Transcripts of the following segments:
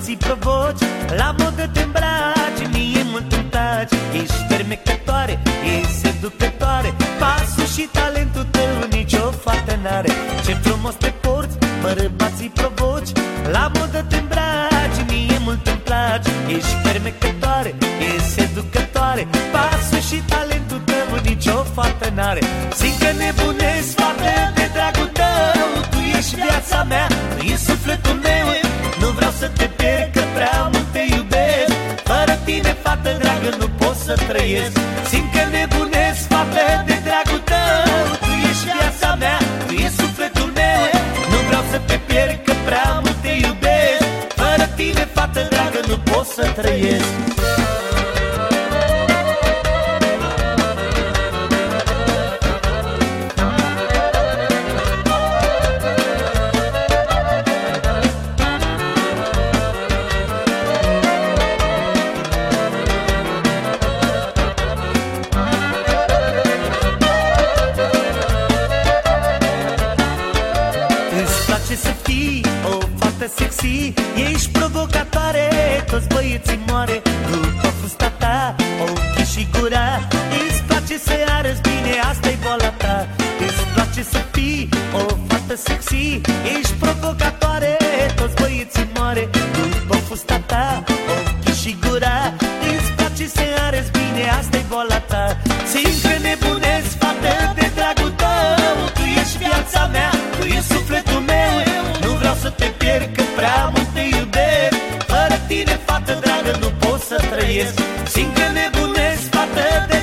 bărbații provoci La modă te îmbraci, mie mult îmi taci Ești fermecătoare, ești seducătoare Pasul și talentul tău nicio fată n-are. Ce frumos te porți, bărbații provoci La modă te îmbraci, mie mult îmi placi Ești fermecătoare, ești seducătoare Pasul și talentul tău nicio fată n-are. Zic că nebunesc, fată, de dragul tău Tu ești viața mea, tu ești sufletul meu. Trăiesc. Simt că nebunesc, fată, de dragul tău. Tu ești viața mea, tu ești sufletul meu. Nu vreau să te pierd, că prea mult te iubesc. Fără tine, fată dragă, nu pot să trăiesc place să fii o fată sexy. Ești provocatoare, toți băieții moare. După fusta ta, ochii și gura. Îți place să arăți bine, asta-i boala ta. Îți place să fii o fată sexy. Ești provocatoare, tine, fată dragă, nu pot să trăiesc. Simt că nebunesc, fată, de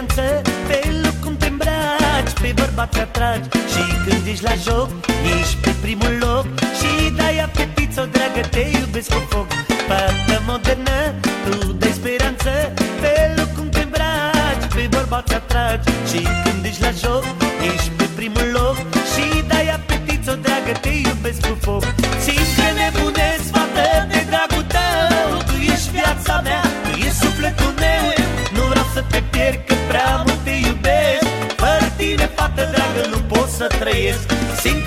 dai speranță Pe loc cum te îmbraci, pe bărbat te atragi. Și când ești la joc, ești pe primul loc. Și dai apetiță, dragă, te iubesc cu foc. Parcă modernă, tu dai speranță Pe loc cum te îmbraci, pe bărbat te atragi. Și când ești la joc, mult te